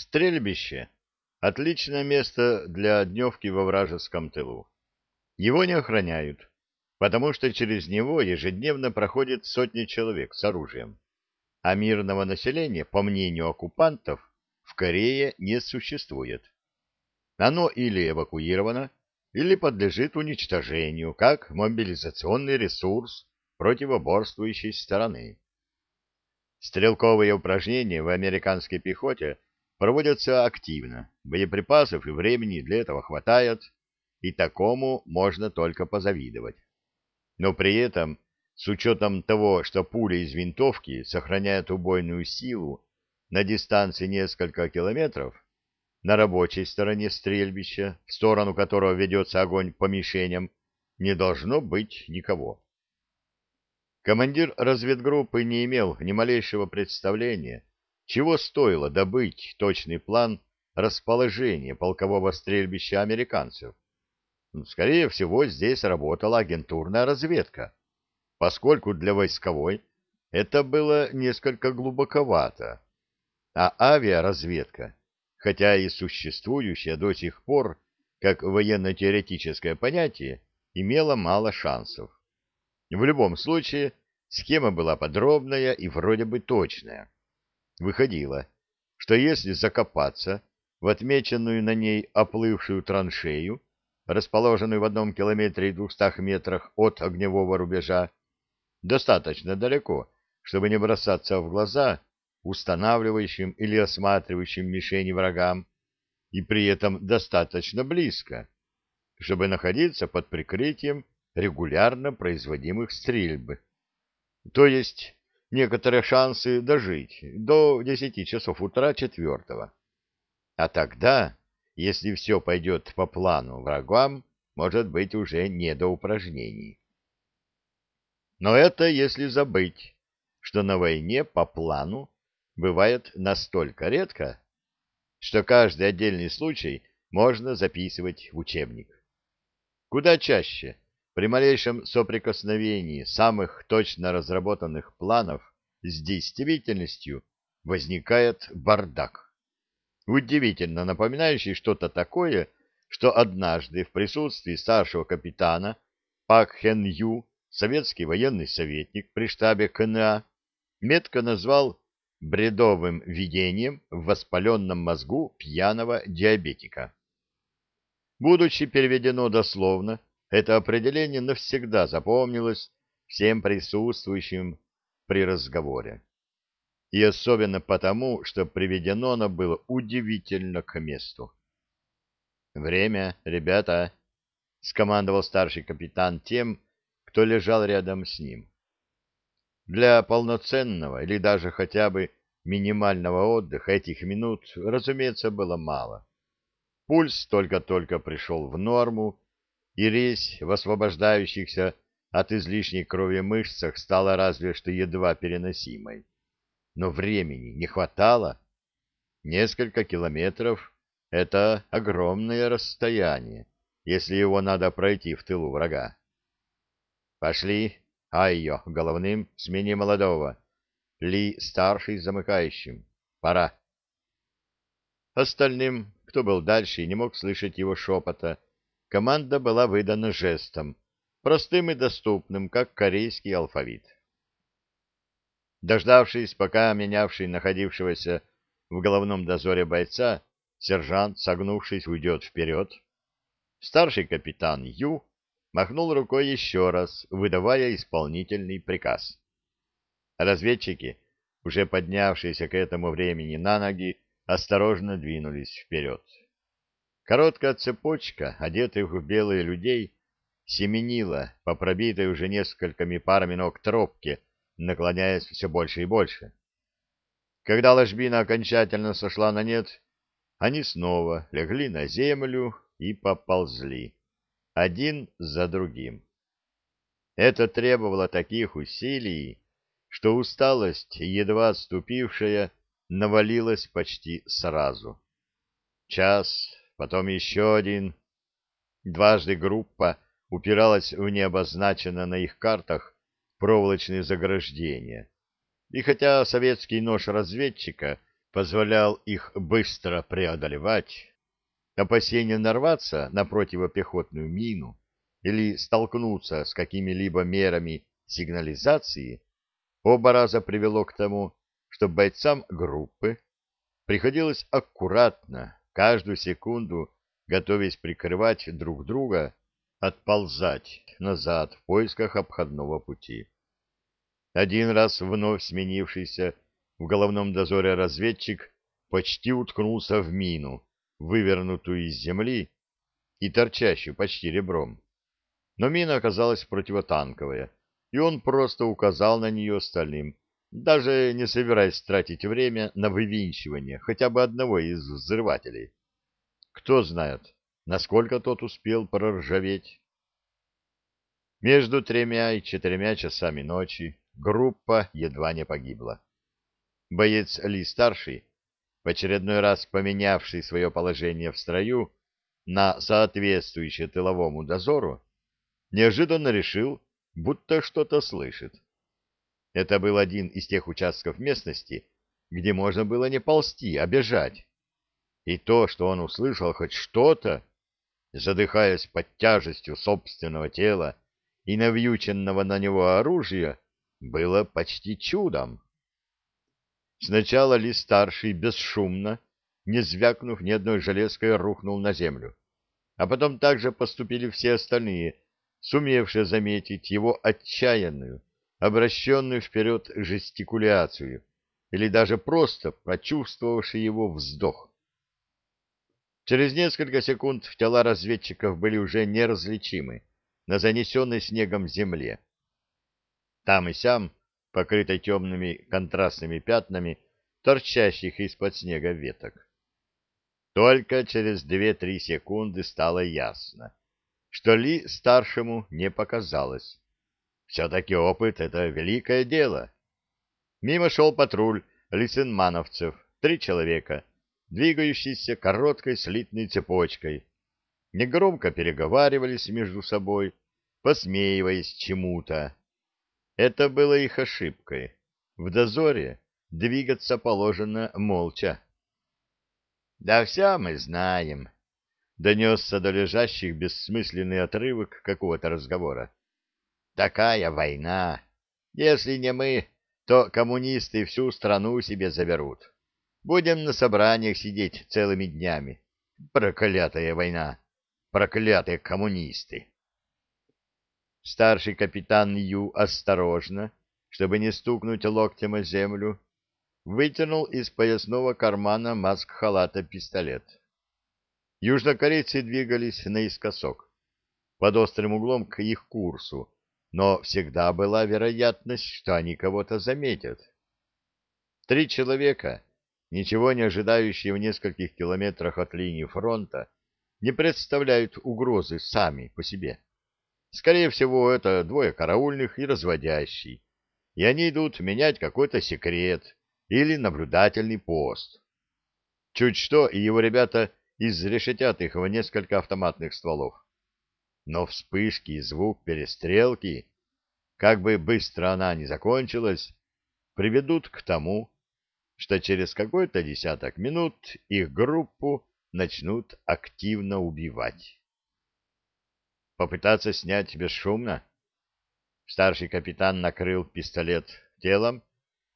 Стрельбище — отличное место для дневки во вражеском тылу. Его не охраняют, потому что через него ежедневно проходит сотни человек с оружием, а мирного населения, по мнению оккупантов, в Корее не существует. Оно или эвакуировано, или подлежит уничтожению как мобилизационный ресурс противоборствующей стороны. Стрелковые упражнения в американской пехоте проводятся активно, боеприпасов и времени для этого хватает, и такому можно только позавидовать. Но при этом, с учетом того, что пуля из винтовки сохраняет убойную силу на дистанции несколько километров, на рабочей стороне стрельбища, в сторону которого ведется огонь по мишеням, не должно быть никого. Командир разведгруппы не имел ни малейшего представления, чего стоило добыть точный план расположения полкового стрельбища американцев. Ну, скорее всего, здесь работала агентурная разведка, поскольку для войсковой это было несколько глубоковато, а авиаразведка, хотя и существующая до сих пор как военно-теоретическое понятие, имела мало шансов. В любом случае, схема была подробная и вроде бы точная. Выходило, что если закопаться в отмеченную на ней оплывшую траншею, расположенную в одном километре и двухстах метрах от огневого рубежа, достаточно далеко, чтобы не бросаться в глаза устанавливающим или осматривающим мишени врагам, и при этом достаточно близко, чтобы находиться под прикрытием регулярно производимых стрельб. То есть некоторые шансы дожить до 10 часов утра четвертого. А тогда, если все пойдет по плану врагам, может быть уже не до упражнений. Но это если забыть, что на войне по плану бывает настолько редко, что каждый отдельный случай можно записывать в учебник. Куда чаще при малейшем соприкосновении самых точно разработанных планов с действительностью возникает бардак, удивительно напоминающий что-то такое, что однажды в присутствии старшего капитана Пак Хен Ю, советский военный советник при штабе КНА, метко назвал бредовым видением в воспаленном мозгу пьяного диабетика. Будучи переведено дословно, это определение навсегда запомнилось всем присутствующим при разговоре. И особенно потому, что приведено оно было удивительно к месту. «Время, ребята!» — скомандовал старший капитан тем, кто лежал рядом с ним. Для полноценного или даже хотя бы минимального отдыха этих минут, разумеется, было мало. Пульс только-только пришел в норму, и резь в освобождающихся от излишней крови мышцах стала разве что едва переносимой. Но времени не хватало. Несколько километров — это огромное расстояние, если его надо пройти в тылу врага. Пошли, Айо, головным, смени молодого. Ли старший замыкающим. Пора. Остальным, кто был дальше и не мог слышать его шепота, команда была выдана жестом, простым и доступным, как корейский алфавит. Дождавшись, пока менявший находившегося в головном дозоре бойца, сержант, согнувшись, уйдет вперед, старший капитан Ю махнул рукой еще раз, выдавая исполнительный приказ. Разведчики, уже поднявшиеся к этому времени на ноги, осторожно двинулись вперед. Короткая цепочка, одетых в белые людей, семенила по пробитой уже несколькими парами ног тропке, наклоняясь все больше и больше. Когда ложбина окончательно сошла на нет, они снова легли на землю и поползли, один за другим. Это требовало таких усилий, что усталость, едва отступившая, навалилась почти сразу. Час, потом еще один. Дважды группа упиралась в необозначенно на их картах проволочные заграждения. И хотя советский нож разведчика позволял их быстро преодолевать, опасение нарваться на противопехотную мину или столкнуться с какими-либо мерами сигнализации оба раза привело к тому, что бойцам группы приходилось аккуратно, каждую секунду, готовясь прикрывать друг друга, отползать назад в поисках обходного пути. Один раз вновь сменившийся в головном дозоре разведчик почти уткнулся в мину, вывернутую из земли и торчащую почти ребром. Но мина оказалась противотанковая, и он просто указал на нее остальным, даже не собираясь тратить время на вывинчивание хотя бы одного из взрывателей. Кто знает, насколько тот успел проржаветь. Между тремя и четырьмя часами ночи группа едва не погибла. Боец Ли-старший, в очередной раз поменявший свое положение в строю на соответствующее тыловому дозору, неожиданно решил, будто что-то слышит. Это был один из тех участков местности, где можно было не ползти, а бежать. И то, что он услышал хоть что-то, задыхаясь под тяжестью собственного тела и навьюченного на него оружия, было почти чудом. Сначала Ли-старший бесшумно, не звякнув ни одной железкой, рухнул на землю. А потом также поступили все остальные, сумевшие заметить его отчаянную, обращенную вперед жестикуляцию, или даже просто почувствовавший его вздох. Через несколько секунд тела разведчиков были уже неразличимы на занесенной снегом земле. Там и сям, покрытой темными контрастными пятнами, торчащих из-под снега веток. Только через две-три секунды стало ясно, что Ли старшему не показалось. Все-таки опыт — это великое дело. Мимо шел патруль лисенмановцев, три человека, двигающиеся короткой слитной цепочкой. Негромко переговаривались между собой, посмеиваясь чему-то. Это было их ошибкой. В дозоре двигаться положено молча. — Да все мы знаем, — донесся до лежащих бессмысленный отрывок какого-то разговора. Такая война. Если не мы, то коммунисты всю страну себе заберут. Будем на собраниях сидеть целыми днями. Проклятая война! Проклятые коммунисты! Старший капитан Ю осторожно, чтобы не стукнуть локтем о землю, вытянул из поясного кармана маск-халата пистолет. Южнокорейцы двигались наискосок, под острым углом к их курсу, но всегда была вероятность, что они кого-то заметят. Три человека, ничего не ожидающие в нескольких километрах от линии фронта, не представляют угрозы сами по себе. Скорее всего, это двое караульных и разводящий, и они идут менять какой-то секрет или наблюдательный пост. Чуть что, и его ребята изрешетят их в несколько автоматных стволов но вспышки и звук перестрелки, как бы быстро она ни закончилась, приведут к тому, что через какой-то десяток минут их группу начнут активно убивать. Попытаться снять бесшумно? Старший капитан накрыл пистолет телом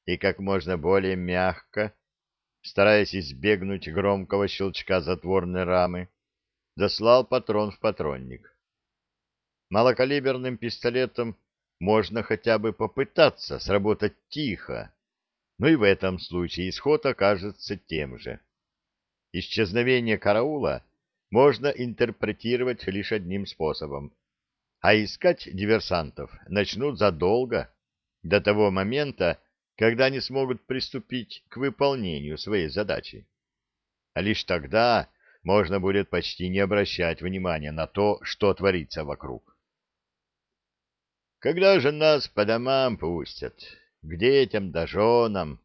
и как можно более мягко, стараясь избегнуть громкого щелчка затворной рамы, дослал патрон в патронник малокалиберным пистолетом можно хотя бы попытаться сработать тихо, но и в этом случае исход окажется тем же. Исчезновение караула можно интерпретировать лишь одним способом, а искать диверсантов начнут задолго, до того момента, когда они смогут приступить к выполнению своей задачи. А лишь тогда можно будет почти не обращать внимания на то, что творится вокруг. Когда же нас по домам пустят? К детям да женам?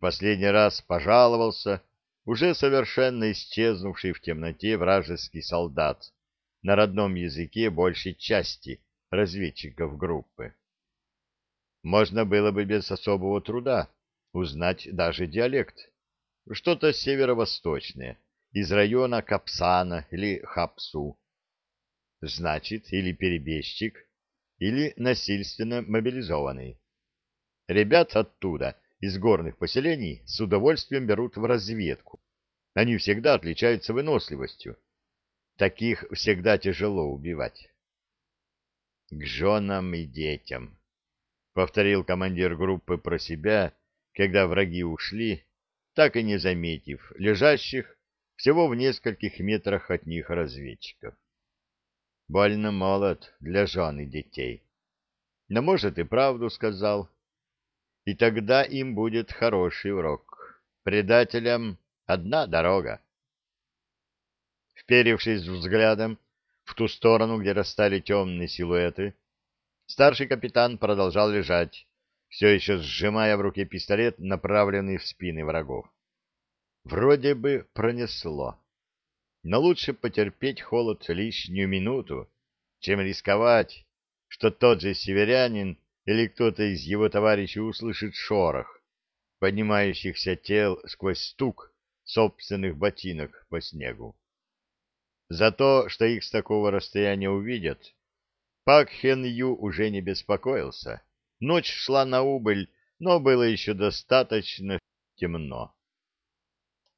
Последний раз пожаловался уже совершенно исчезнувший в темноте вражеский солдат на родном языке большей части разведчиков группы. Можно было бы без особого труда узнать даже диалект, что-то северо-восточное, из района Капсана или Хапсу. Значит, или перебежчик, или насильственно мобилизованный. Ребят оттуда, из горных поселений, с удовольствием берут в разведку. Они всегда отличаются выносливостью. Таких всегда тяжело убивать. К женам и детям, — повторил командир группы про себя, когда враги ушли, так и не заметив лежащих всего в нескольких метрах от них разведчиков. Больно молод для жен и детей. Но, может, и правду сказал. И тогда им будет хороший урок. Предателям одна дорога. Вперевшись взглядом в ту сторону, где растали темные силуэты, старший капитан продолжал лежать, все еще сжимая в руке пистолет, направленный в спины врагов. Вроде бы пронесло. Но лучше потерпеть холод лишнюю минуту, чем рисковать, что тот же северянин или кто-то из его товарищей услышит шорох поднимающихся тел сквозь стук собственных ботинок по снегу. За то, что их с такого расстояния увидят, Пак Хен Ю уже не беспокоился. Ночь шла на убыль, но было еще достаточно темно.